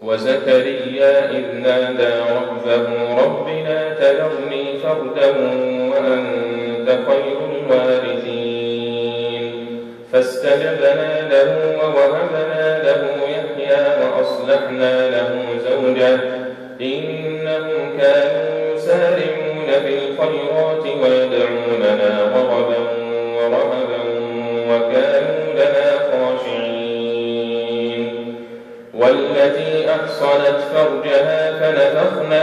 وزكريا إذ نادى ربه رب لا تذرني فردا وأنت خير الوارثين. فاستجبنا له ووهبنا له وأصلحنا له زوجه إنهم كانوا يسارعون في الخيرات ويدعوننا رغبا ورهبا وكانوا لنا خاشعين. والتي أحصنت فرجها فنفخنا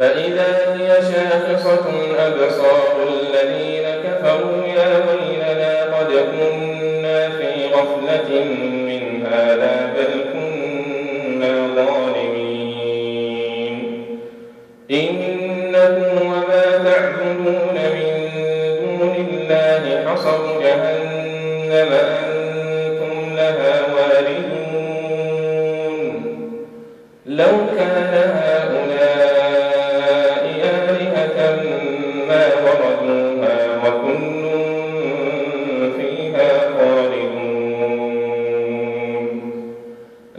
فإذا هي شاخصة أبصار الذين كفروا يا ويلنا قد كنا في غفلة من هذا بل كنا ظالمين. إنكم وما تعبدون من دون الله حصب جهنم أنتم لها واردون لو كان هؤلاء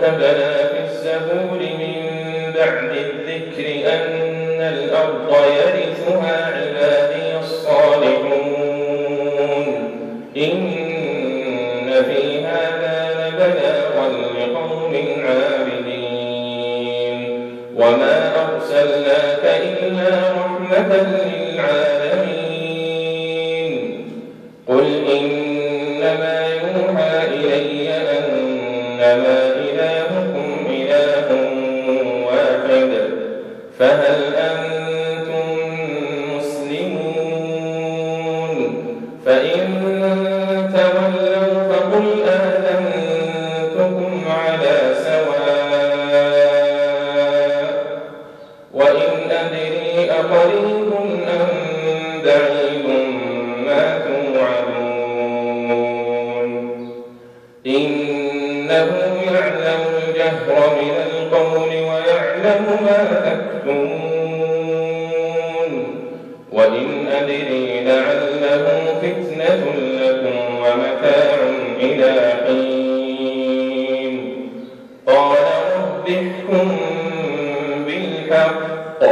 كتبنا في الزبور من بعد الذكر أن الأرض يرثها عبادي الصالحون. إن في هذا لبلاغا لقوم عابدين. وما أرسلناك إلا رحمة للعالمين. فهل أنتم مسلمون؟ فإن تولوا فقل آذنتكم على سواء. وإن أدري أقريب أم بعيد ما توعدون. إنه يعلم الجهر من ويعلم ما تكتمون وإن أدري لعله فتنة لكم ومتاع إلى حين. قال رب بالحق.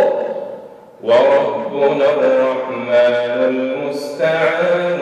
وربنا الرحمن المستعان